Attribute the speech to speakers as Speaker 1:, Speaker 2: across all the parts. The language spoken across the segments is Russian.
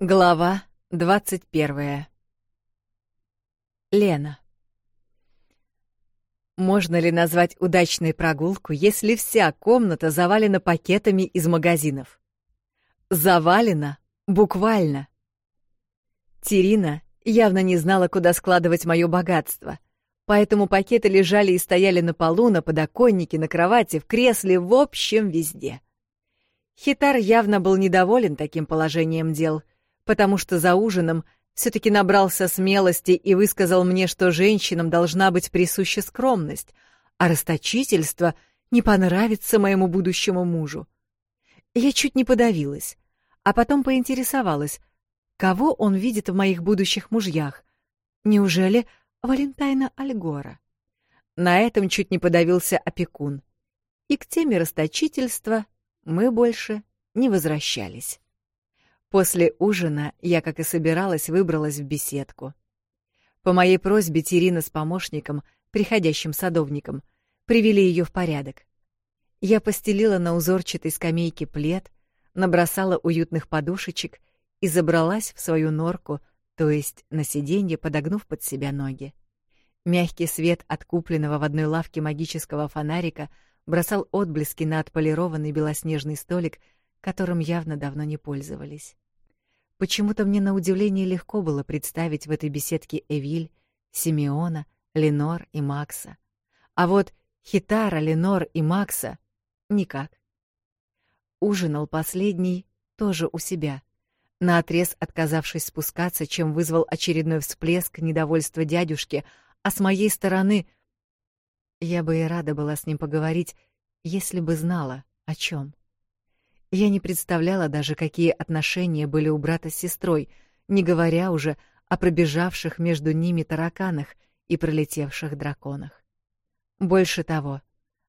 Speaker 1: Глава 21. Лена. Можно ли назвать удачной прогулку, если вся комната завалена пакетами из магазинов? Завалена, буквально. Терина явно не знала, куда складывать моё богатство, поэтому пакеты лежали и стояли на полу, на подоконнике, на кровати, в кресле, в общем, везде. Хитар явно был недоволен таким положением дел — потому что за ужином все-таки набрался смелости и высказал мне, что женщинам должна быть присуща скромность, а расточительство не понравится моему будущему мужу. Я чуть не подавилась, а потом поинтересовалась, кого он видит в моих будущих мужьях. Неужели Валентайна Альгора? На этом чуть не подавился опекун. И к теме расточительства мы больше не возвращались. После ужина я, как и собиралась, выбралась в беседку. По моей просьбе Терина с помощником, приходящим садовником, привели ее в порядок. Я постелила на узорчатой скамейке плед, набросала уютных подушечек и забралась в свою норку, то есть на сиденье, подогнув под себя ноги. Мягкий свет от купленного в одной лавке магического фонарика бросал отблески на отполированный белоснежный столик — которым явно давно не пользовались. Почему-то мне на удивление легко было представить в этой беседке Эвиль, Симеона, Ленор и Макса. А вот Хитара, Ленор и Макса — никак. Ужинал последний тоже у себя, наотрез отказавшись спускаться, чем вызвал очередной всплеск недовольства дядюшки, а с моей стороны — я бы и рада была с ним поговорить, если бы знала, о чем. Я не представляла даже, какие отношения были у брата с сестрой, не говоря уже о пробежавших между ними тараканах и пролетевших драконах. Больше того,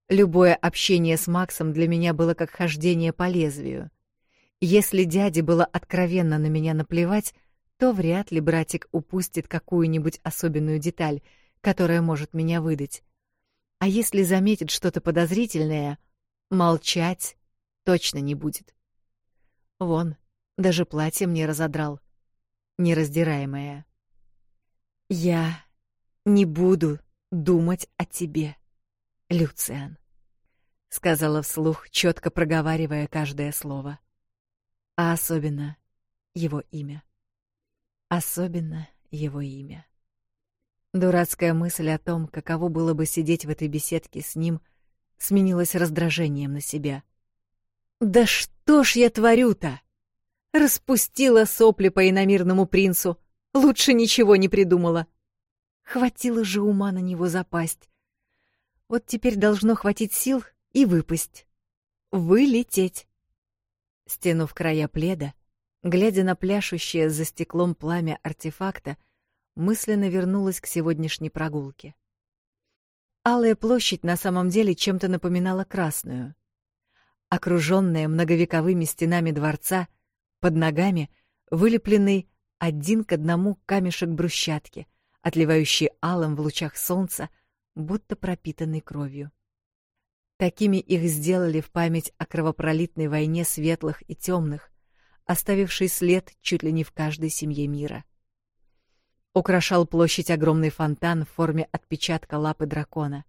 Speaker 1: любое общение с Максом для меня было как хождение по лезвию. Если дяде было откровенно на меня наплевать, то вряд ли братик упустит какую-нибудь особенную деталь, которая может меня выдать. А если заметит что-то подозрительное, молчать Точно не будет. Вон, даже платье мне разодрал. Нераздираемое. Я не буду думать о тебе, Люциан, сказала вслух, четко проговаривая каждое слово, а особенно его имя. Особенно его имя. Дурацкая мысль о том, каково было бы сидеть в этой беседке с ним, сменилась раздражением на себя. Да что ж я творю-то? Распустила сопли по иномирному принцу. Лучше ничего не придумала. Хватило же ума на него запасть. Вот теперь должно хватить сил и выпасть. Вылететь. Стянув края пледа, глядя на пляшущее за стеклом пламя артефакта, мысленно вернулась к сегодняшней прогулке. Алая площадь на самом деле чем-то напоминала Красную окружённая многовековыми стенами дворца, под ногами вылепленный один к одному камешек брусчатки, отливающий алым в лучах солнца, будто пропитанный кровью. Такими их сделали в память о кровопролитной войне светлых и темных, оставившей след чуть ли не в каждой семье мира. Украшал площадь огромный фонтан в форме отпечатка лапы дракона.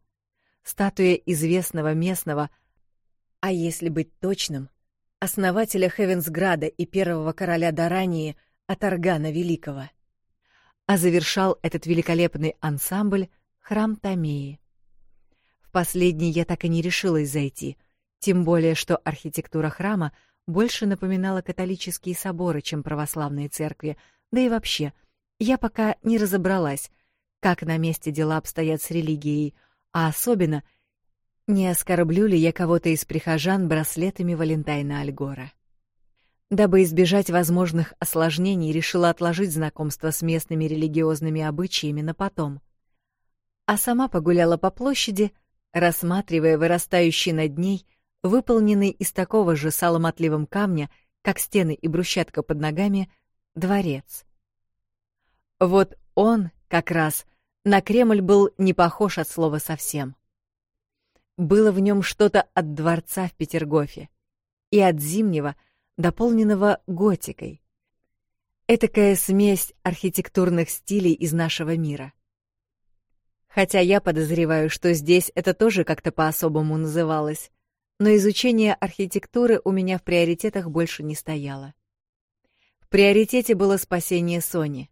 Speaker 1: Статуя известного местного а если быть точным, основателя Хевенсграда и первого короля Дарании от Аргана Великого. А завершал этот великолепный ансамбль храм Томеи. В последний я так и не решилась зайти, тем более что архитектура храма больше напоминала католические соборы, чем православные церкви, да и вообще, я пока не разобралась, как на месте дела обстоят с религией, а особенно — не оскорблю ли я кого-то из прихожан браслетами Валентайна Альгора? Дабы избежать возможных осложнений, решила отложить знакомство с местными религиозными обычаями на потом. А сама погуляла по площади, рассматривая вырастающий над ней, выполненный из такого же саломотливым камня, как стены и брусчатка под ногами, дворец. Вот он, как раз, на Кремль был не похож от слова совсем. Было в нем что-то от дворца в Петергофе и от зимнего, дополненного готикой. Этакая смесь архитектурных стилей из нашего мира. Хотя я подозреваю, что здесь это тоже как-то по-особому называлось, но изучение архитектуры у меня в приоритетах больше не стояло. В приоритете было спасение Сони.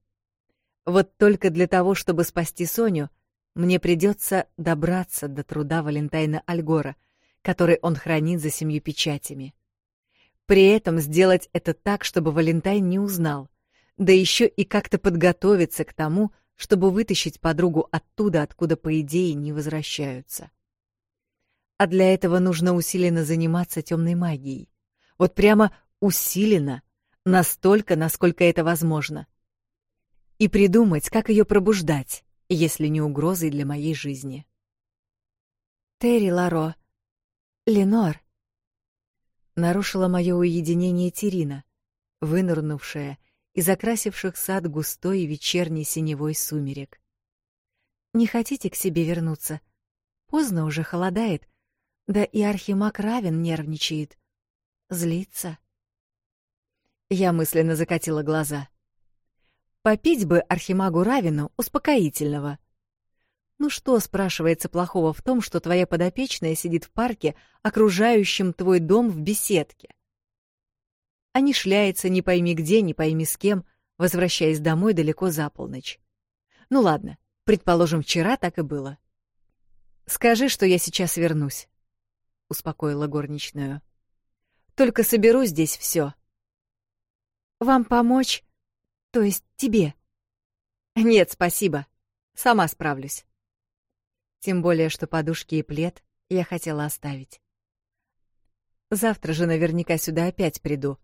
Speaker 1: Вот только для того, чтобы спасти Соню, мне придется добраться до труда Валентайна Альгора, который он хранит за семью печатями. При этом сделать это так, чтобы Валентайн не узнал, да еще и как-то подготовиться к тому, чтобы вытащить подругу оттуда, откуда, по идее, не возвращаются. А для этого нужно усиленно заниматься темной магией. Вот прямо усиленно, настолько, насколько это возможно. И придумать, как ее пробуждать если не угрозой для моей жизни. Терри Ларо. Ленор. Нарушила мое уединение Терина, вынырнувшая и закрасивших сад густой вечерний синевой сумерек. Не хотите к себе вернуться? Поздно уже холодает, да и архимаг Равен нервничает. Злится. Я мысленно закатила глаза. Попить бы Архимагу Равину успокоительного. Ну что, спрашивается, плохого в том, что твоя подопечная сидит в парке, окружающем твой дом в беседке? А не шляется не пойми где, не пойми с кем, возвращаясь домой далеко за полночь. Ну ладно, предположим, вчера так и было. «Скажи, что я сейчас вернусь», — успокоила горничную. «Только соберу здесь все». «Вам помочь?» То есть тебе? Нет, спасибо. Сама справлюсь. Тем более, что подушки и плед я хотела оставить. Завтра же наверняка сюда опять приду.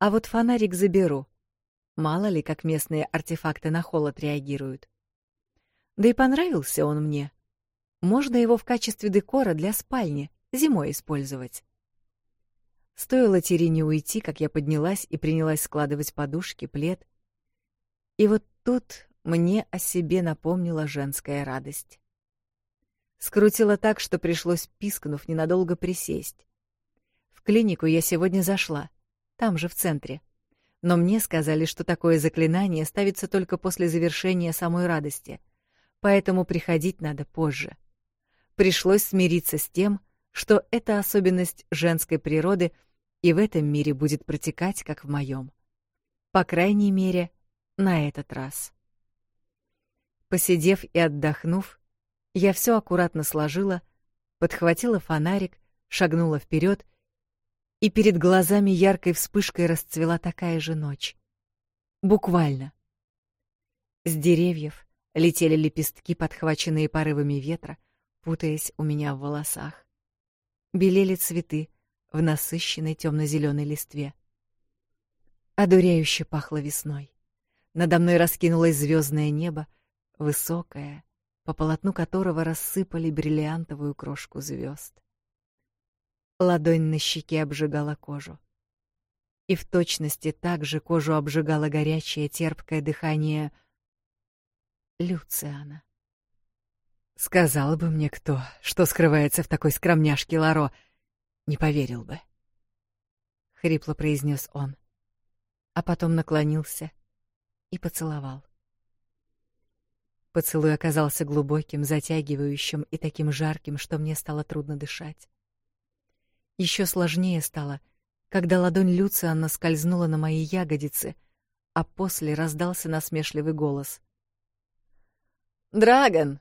Speaker 1: А вот фонарик заберу. Мало ли, как местные артефакты на холод реагируют. Да и понравился он мне. Можно его в качестве декора для спальни зимой использовать. Стоило Терине уйти, как я поднялась и принялась складывать подушки, плед и вот тут мне о себе напомнила женская радость. Скрутила так, что пришлось, пискнув, ненадолго присесть. В клинику я сегодня зашла, там же, в центре. Но мне сказали, что такое заклинание ставится только после завершения самой радости, поэтому приходить надо позже. Пришлось смириться с тем, что это особенность женской природы и в этом мире будет протекать, как в моем. По крайней мере, — на этот раз. Посидев и отдохнув, я все аккуратно сложила, подхватила фонарик, шагнула вперед, и перед глазами яркой вспышкой расцвела такая же ночь. Буквально. С деревьев летели лепестки, подхваченные порывами ветра, путаясь у меня в волосах. Белели цветы в насыщенной темно-зеленой листве. Одуряюще пахло весной. Надо мной раскинулось звездное небо, высокое, по полотну которого рассыпали бриллиантовую крошку звезд. Ладонь на щеке обжигала кожу. И в точности также кожу обжигало горячее, терпкое дыхание Люциана. Сказал бы мне кто, что скрывается в такой скромняшке Ларо, не поверил бы. Хрипло произнес он, а потом наклонился — и поцеловал. Поцелуй оказался глубоким, затягивающим и таким жарким, что мне стало трудно дышать. Еще сложнее стало, когда ладонь Люциана скользнула на мои ягодицы, а после раздался насмешливый голос. «Драгон!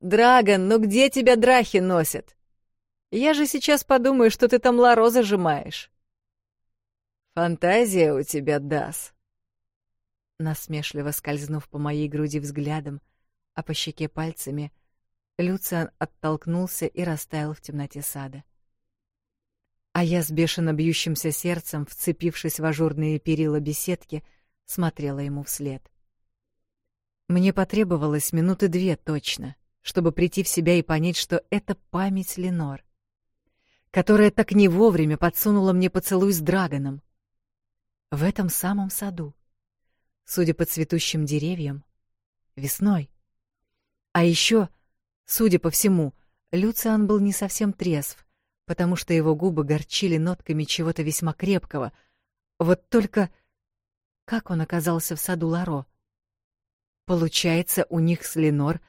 Speaker 1: Драгон, ну где тебя драхи носят? Я же сейчас подумаю, что ты там ларо зажимаешь». «Фантазия у тебя, даст." Насмешливо скользнув по моей груди взглядом, а по щеке пальцами, Люциан оттолкнулся и растаял в темноте сада. А я с бешено бьющимся сердцем, вцепившись в ажурные перила беседки, смотрела ему вслед. Мне потребовалось минуты две точно, чтобы прийти в себя и понять, что это память Ленор, которая так не вовремя подсунула мне поцелуй с Драгоном. В этом самом саду судя по цветущим деревьям, весной. А еще, судя по всему, Люциан был не совсем трезв, потому что его губы горчили нотками чего-то весьма крепкого. Вот только как он оказался в саду Ларо? Получается, у них с Ленор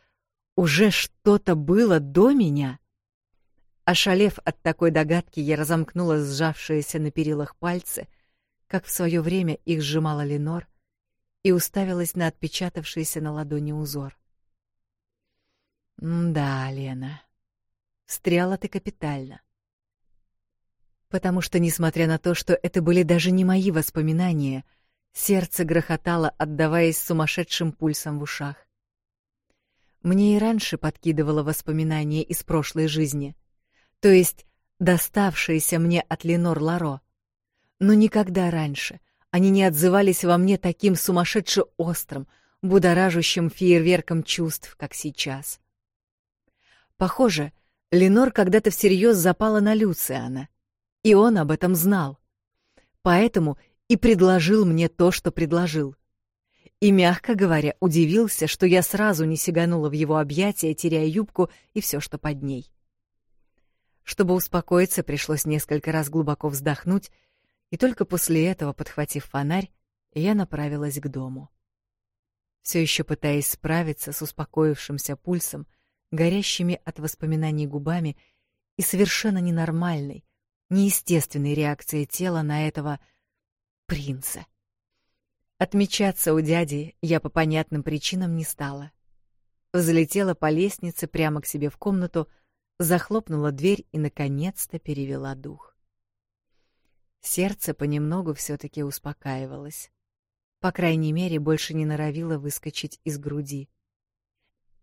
Speaker 1: уже что-то было до меня? Ошалев от такой догадки, я разомкнула сжавшиеся на перилах пальцы, как в свое время их сжимала Ленор — и уставилась на отпечатавшийся на ладони узор. «Да, Лена, встряла ты капитально. Потому что, несмотря на то, что это были даже не мои воспоминания, сердце грохотало, отдаваясь сумасшедшим пульсом в ушах. Мне и раньше подкидывало воспоминания из прошлой жизни, то есть доставшиеся мне от Ленор Ларо, но никогда раньше — они не отзывались во мне таким сумасшедше острым, будоражащим фейерверком чувств, как сейчас. Похоже, Ленор когда-то всерьез запала на Люциана, и он об этом знал. Поэтому и предложил мне то, что предложил. И, мягко говоря, удивился, что я сразу не сиганула в его объятия, теряя юбку и все, что под ней. Чтобы успокоиться, пришлось несколько раз глубоко вздохнуть и только после этого, подхватив фонарь, я направилась к дому. Все еще пытаясь справиться с успокоившимся пульсом, горящими от воспоминаний губами и совершенно ненормальной, неестественной реакцией тела на этого принца. Отмечаться у дяди я по понятным причинам не стала. Взлетела по лестнице прямо к себе в комнату, захлопнула дверь и наконец-то перевела дух. Сердце понемногу все-таки успокаивалось. По крайней мере, больше не норовило выскочить из груди.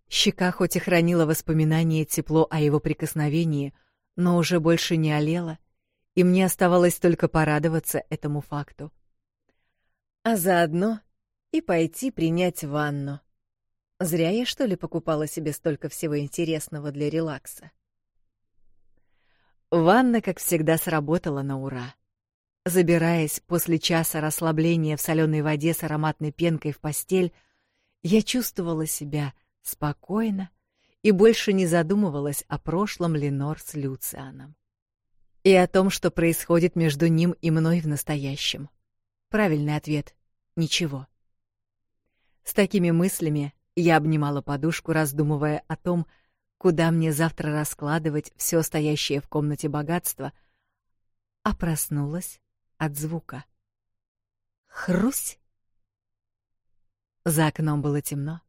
Speaker 1: Щека хоть и хранила воспоминание тепло о его прикосновении, но уже больше не олела, и мне оставалось только порадоваться этому факту. А заодно и пойти принять ванну. Зря я, что ли, покупала себе столько всего интересного для релакса. Ванна, как всегда, сработала на ура. Забираясь после часа расслабления в соленой воде с ароматной пенкой в постель, я чувствовала себя спокойно и больше не задумывалась о прошлом Ленор с Люцианом. И о том, что происходит между ним и мной в настоящем. Правильный ответ — ничего. С такими мыслями я обнимала подушку, раздумывая о том, куда мне завтра раскладывать все стоящее в комнате богатство, а проснулась от звука. Хрусь! За окном было темно,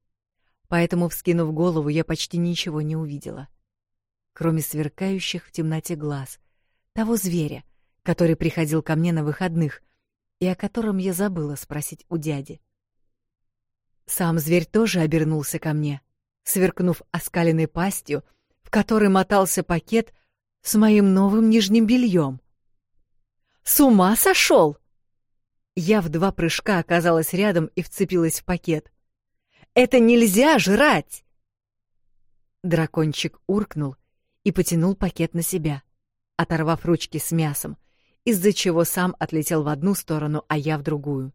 Speaker 1: поэтому, вскинув голову, я почти ничего не увидела, кроме сверкающих в темноте глаз, того зверя, который приходил ко мне на выходных и о котором я забыла спросить у дяди. Сам зверь тоже обернулся ко мне, сверкнув оскаленной пастью, в которой мотался пакет с моим новым нижним бельем. С ума сошел! Я в два прыжка оказалась рядом и вцепилась в пакет. «Это нельзя жрать!» Дракончик уркнул и потянул пакет на себя, оторвав ручки с мясом, из-за чего сам отлетел в одну сторону, а я в другую.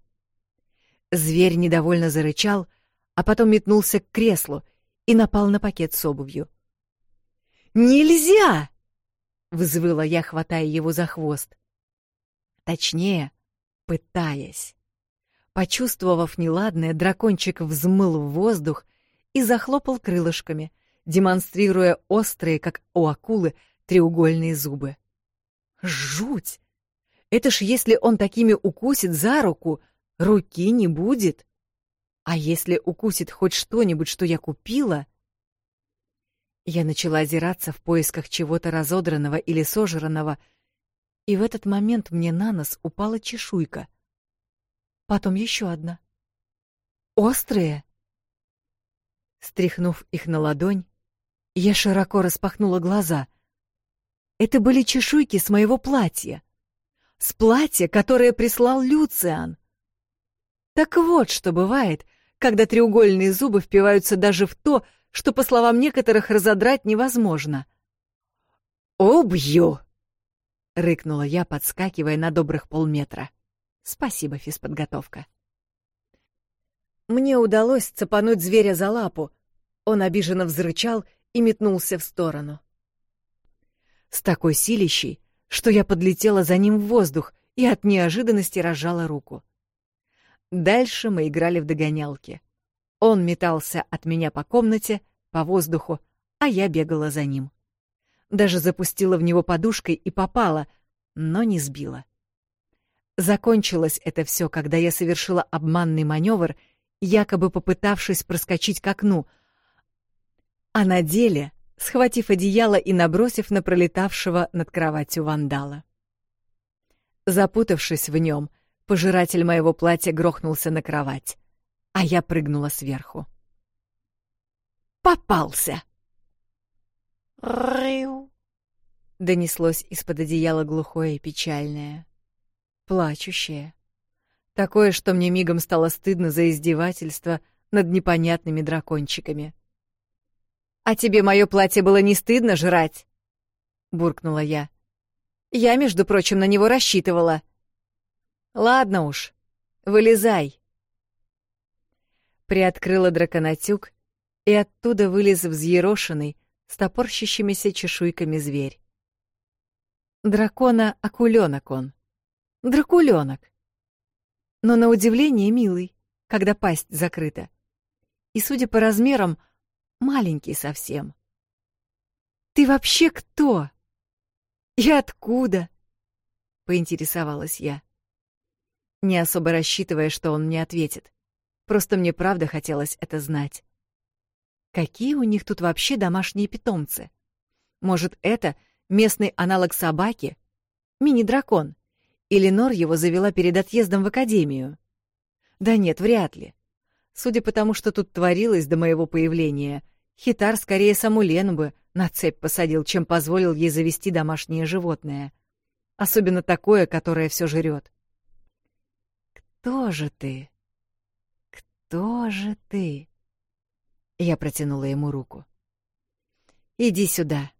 Speaker 1: Зверь недовольно зарычал, а потом метнулся к креслу и напал на пакет с обувью. «Нельзя!» — взвыла я, хватая его за хвост. Точнее, пытаясь. Почувствовав неладное, дракончик взмыл в воздух и захлопал крылышками, демонстрируя острые, как у акулы, треугольные зубы. Жуть! Это ж если он такими укусит за руку, руки не будет. А если укусит хоть что-нибудь, что я купила... Я начала озираться в поисках чего-то разодранного или сожранного — и в этот момент мне на нос упала чешуйка. Потом еще одна. Острые! Стряхнув их на ладонь, я широко распахнула глаза. Это были чешуйки с моего платья. С платья, которое прислал Люциан. Так вот, что бывает, когда треугольные зубы впиваются даже в то, что, по словам некоторых, разодрать невозможно. «Обью!» — рыкнула я, подскакивая на добрых полметра. «Спасибо, физподготовка». Мне удалось цепануть зверя за лапу. Он обиженно взрычал и метнулся в сторону. С такой силищей, что я подлетела за ним в воздух и от неожиданности разжала руку. Дальше мы играли в догонялки. Он метался от меня по комнате, по воздуху, а я бегала за ним. — даже запустила в него подушкой и попала, но не сбила. Закончилось это все, когда я совершила обманный маневр, якобы попытавшись проскочить к окну, а на деле схватив одеяло и набросив на пролетавшего над кроватью вандала. Запутавшись в нем, пожиратель моего платья грохнулся на кровать, а я прыгнула сверху. «Попался!» «Рыу!» Донеслось из-под одеяла глухое и печальное. Плачущее. Такое, что мне мигом стало стыдно за издевательство над непонятными дракончиками. «А тебе мое платье было не стыдно жрать?» — буркнула я. «Я, между прочим, на него рассчитывала». «Ладно уж, вылезай». Приоткрыла драконотюк, и оттуда вылез взъерошенный, с топорщащимися чешуйками зверь дракона акуленок он. Дракуленок. Но на удивление милый, когда пасть закрыта. И, судя по размерам, маленький совсем. «Ты вообще кто? И откуда?» — поинтересовалась я. Не особо рассчитывая, что он мне ответит. Просто мне правда хотелось это знать. Какие у них тут вообще домашние питомцы? Может, это — местный аналог собаки, мини-дракон, Эленор его завела перед отъездом в академию. Да нет, вряд ли. Судя по тому, что тут творилось до моего появления, хитар скорее саму Лену бы на цепь посадил, чем позволил ей завести домашнее животное. Особенно такое, которое все жрет. «Кто же ты? Кто же ты?» Я протянула ему руку. «Иди сюда»,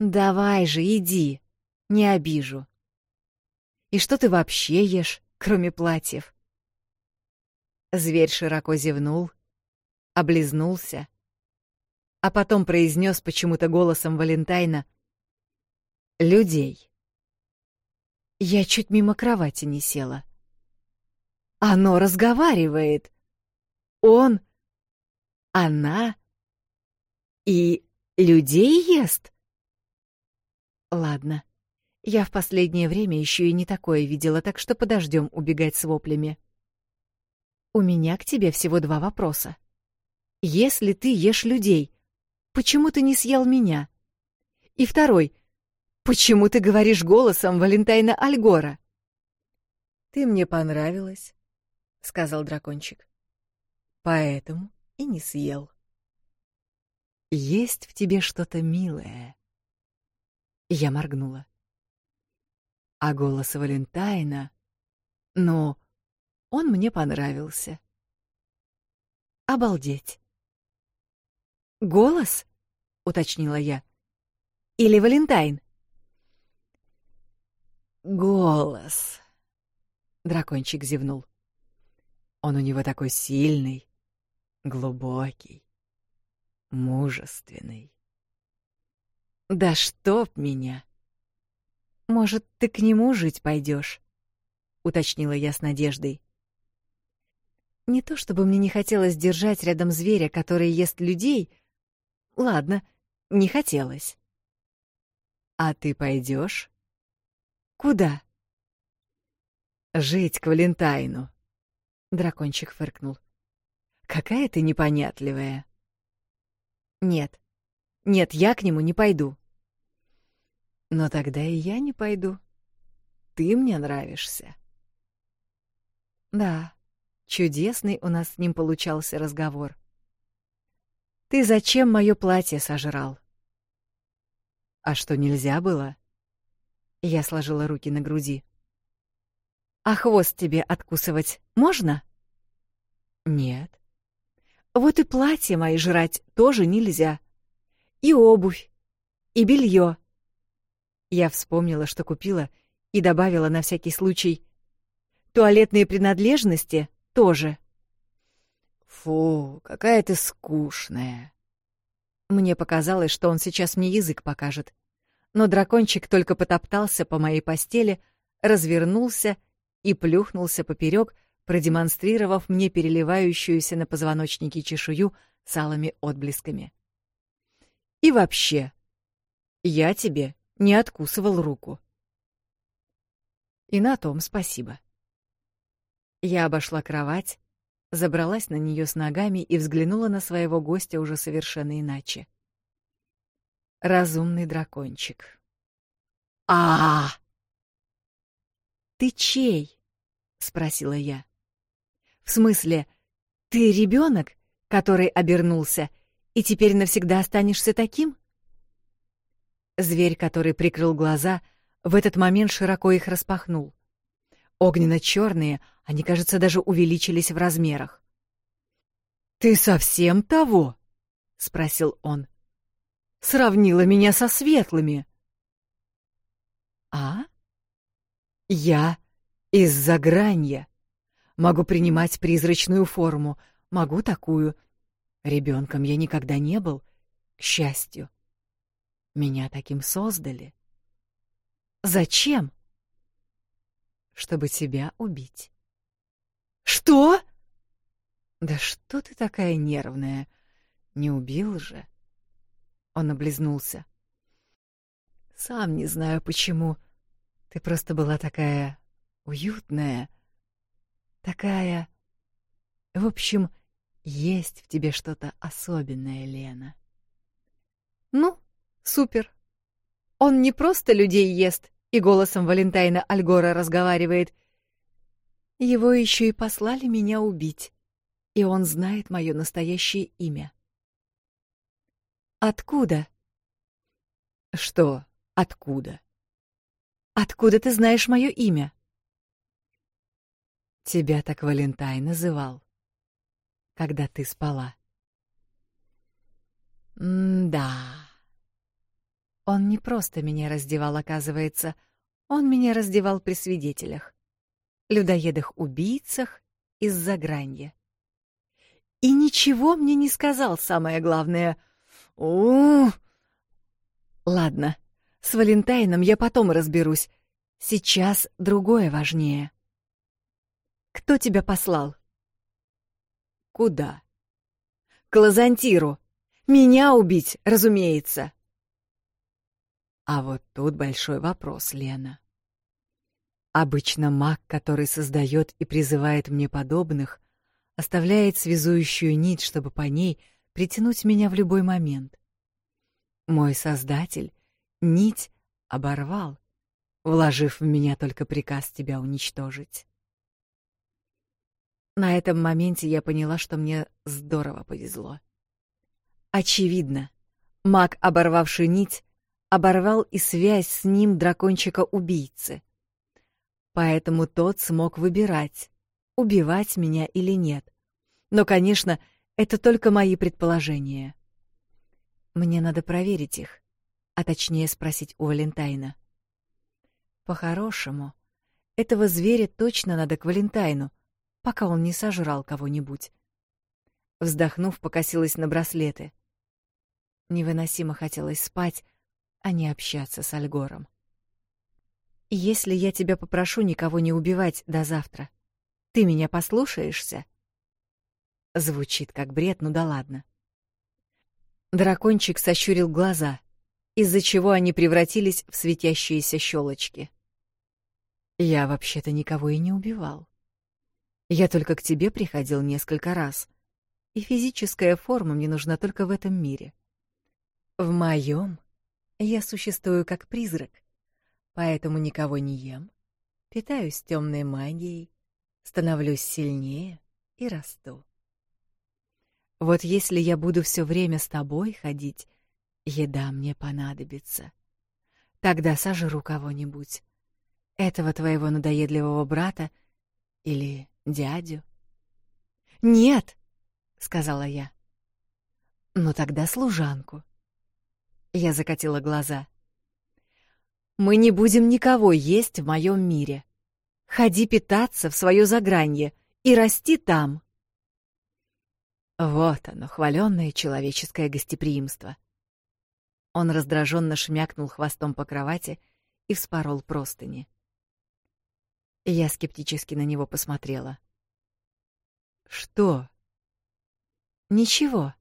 Speaker 1: «Давай же, иди! Не обижу!» «И что ты вообще ешь, кроме платьев?» Зверь широко зевнул, облизнулся, а потом произнес почему-то голосом Валентайна «Людей». Я чуть мимо кровати не села. «Оно разговаривает! Он! Она! И людей ест!» Ладно. Я в последнее время еще и не такое видела, так что подождем убегать с воплями. У меня к тебе всего два вопроса. Если ты ешь людей, почему ты не съел меня? И второй. Почему ты говоришь голосом Валентайна Альгора? Ты мне понравилась, сказал дракончик. Поэтому и не съел. Есть в тебе что-то милое, я моргнула. А голос Валентайна... Ну, он мне понравился. Обалдеть. «Голос?» — уточнила я. «Или Валентайн?» «Голос!» — дракончик зевнул. «Он у него такой сильный, глубокий, мужественный. Да чтоб меня. Может, ты к нему жить пойдешь? уточнила я с надеждой. Не то чтобы мне не хотелось держать рядом зверя, который ест людей. Ладно, не хотелось. А ты пойдешь? Куда? Жить к Валентайну. Дракончик фыркнул. Какая ты непонятливая. Нет, нет, я к нему не пойду. Но тогда и я не пойду. Ты мне нравишься. Да, чудесный у нас с ним получался разговор. Ты зачем моё платье сожрал? А что нельзя было? Я сложила руки на груди. А хвост тебе откусывать можно? Нет. Вот и платье мои жрать тоже нельзя и обувь, и белье. Я вспомнила, что купила, и добавила на всякий случай. Туалетные принадлежности тоже. Фу, какая ты скучная. Мне показалось, что он сейчас мне язык покажет. Но дракончик только потоптался по моей постели, развернулся и плюхнулся поперек, продемонстрировав мне переливающуюся на позвоночнике чешую салыми отблесками. И вообще, я тебе не откусывал руку. И на том спасибо. Я обошла кровать, забралась на нее с ногами и взглянула на своего гостя уже совершенно иначе. Разумный дракончик. А! -а, -а! Ты чей? спросила я. В смысле, ты ребенок, который обернулся и теперь навсегда останешься таким? Зверь, который прикрыл глаза, в этот момент широко их распахнул. Огненно-черные, они, кажется, даже увеличились в размерах. «Ты совсем того?» — спросил он. «Сравнила меня со светлыми». «А? Я из-за гранья. Могу принимать призрачную форму, могу такую — Ребенком я никогда не был, к счастью. Меня таким создали. Зачем? Чтобы тебя убить. Что? Да что ты такая нервная? Не убил же. Он облизнулся. Сам не знаю почему. Ты просто была такая уютная, такая... В общем, есть в тебе что-то особенное, Лена. Ну, супер. Он не просто людей ест и голосом Валентайна Альгора разговаривает. Его еще и послали меня убить. И он знает мое настоящее имя. Откуда? Что? Откуда? Откуда ты знаешь мое имя? Тебя так Валентай называл когда ты спала. М-да. Он не просто меня раздевал, оказывается, он меня раздевал при свидетелях, людоедах-убийцах из-за гранья. И ничего мне не сказал, самое главное. У! Ладно, с Валентайном я потом разберусь. Сейчас другое важнее. Кто тебя послал? Куда? К Лазантиру. Меня убить, разумеется. А вот тут большой вопрос, Лена. Обычно маг, который создает и призывает мне подобных, оставляет связующую нить, чтобы по ней притянуть меня в любой момент. Мой создатель нить оборвал, вложив в меня только приказ тебя уничтожить. На этом моменте я поняла, что мне здорово повезло. Очевидно, маг, оборвавший нить, оборвал и связь с ним дракончика-убийцы. Поэтому тот смог выбирать, убивать меня или нет. Но, конечно, это только мои предположения. Мне надо проверить их, а точнее спросить у Валентайна. По-хорошему, этого зверя точно надо к Валентайну, пока он не сожрал кого-нибудь. Вздохнув, покосилась на браслеты. Невыносимо хотелось спать, а не общаться с Альгором. «Если я тебя попрошу никого не убивать до завтра, ты меня послушаешься?» Звучит как бред, ну да ладно. Дракончик сощурил глаза, из-за чего они превратились в светящиеся щелочки. «Я вообще-то никого и не убивал», я только к тебе приходил несколько раз. И физическая форма мне нужна только в этом мире. В моем я существую как призрак, поэтому никого не ем, питаюсь темной магией, становлюсь сильнее и расту. Вот если я буду все время с тобой ходить, еда мне понадобится. Тогда сожру кого-нибудь. Этого твоего надоедливого брата или дядю. «Нет!» — сказала я. «Ну тогда служанку». Я закатила глаза. «Мы не будем никого есть в моем мире. Ходи питаться в свое загранье и расти там». Вот оно, хваленное человеческое гостеприимство. Он раздраженно шмякнул хвостом по кровати и вспорол простыни. Я скептически на него посмотрела. Что? Ничего.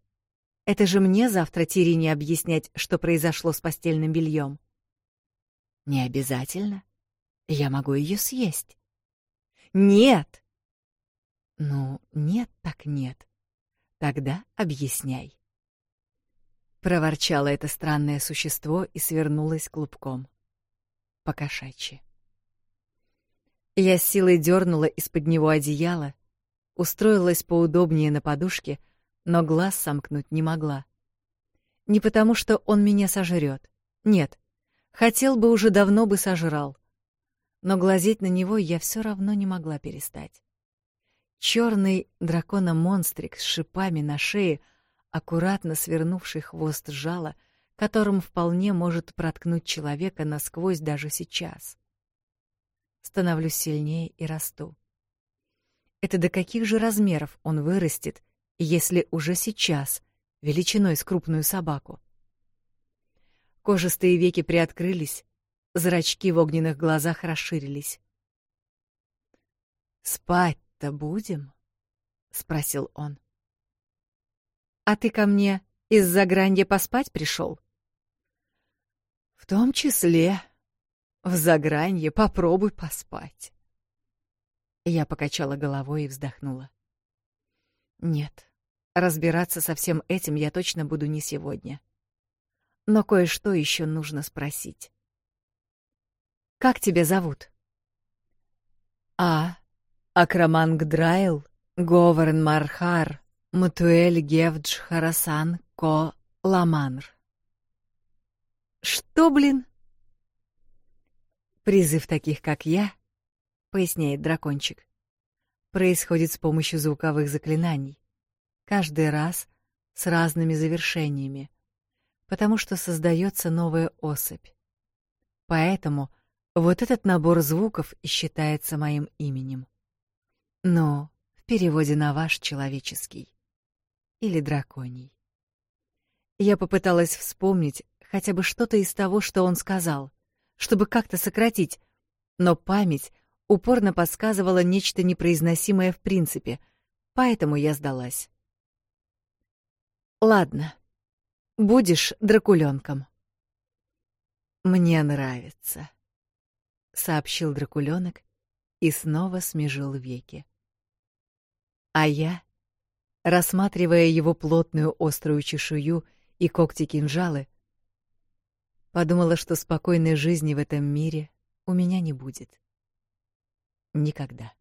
Speaker 1: Это же мне завтра Тирине объяснять, что произошло с постельным бельем. Не обязательно. Я могу ее съесть. Нет. Ну, нет так нет. Тогда объясняй. Проворчало это странное существо и свернулось клубком. Покошачьи. Я с силой дернула из-под него одеяло, устроилась поудобнее на подушке, но глаз сомкнуть не могла. Не потому, что он меня сожрет. Нет, хотел бы уже давно бы сожрал. Но глазеть на него я все равно не могла перестать. Черный дракономонстрик с шипами на шее, аккуратно свернувший хвост жала, которым вполне может проткнуть человека насквозь даже сейчас становлюсь сильнее и расту. Это до каких же размеров он вырастет, если уже сейчас величиной с крупную собаку? Кожистые веки приоткрылись, зрачки в огненных глазах расширились. «Спать-то будем?» — спросил он. «А ты ко мне из-за гранья поспать пришел?» «В том числе», В загранье попробуй поспать». Я покачала головой и вздохнула. Нет, разбираться со всем этим я точно буду не сегодня. Но кое-что еще нужно спросить. Как тебя зовут? А. Акраманг Драйл, Говорен Мархар, Матуэль Гевдж Харасан Ко Ламанр. Что, блин? призыв таких, как я, поясняет дракончик. Происходит с помощью звуковых заклинаний, каждый раз с разными завершениями, потому что создается новая особь. Поэтому вот этот набор звуков и считается моим именем. Но в переводе на ваш человеческий или драконий. Я попыталась вспомнить хотя бы что-то из того, что он сказал чтобы как-то сократить, но память упорно подсказывала нечто непроизносимое в принципе, поэтому я сдалась. «Ладно, будешь дракуленком». «Мне нравится», — сообщил дракуленок и снова смежил веки. А я, рассматривая его плотную острую чешую и когти кинжалы, — Подумала, что спокойной жизни в этом мире у меня не будет. Никогда.